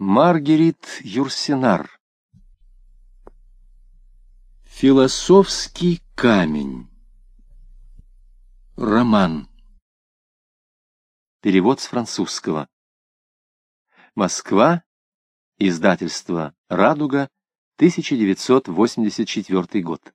Маргарит Юрсенар. Философский камень. Роман. Перевод с французского. Москва. Издательство «Радуга», 1984 год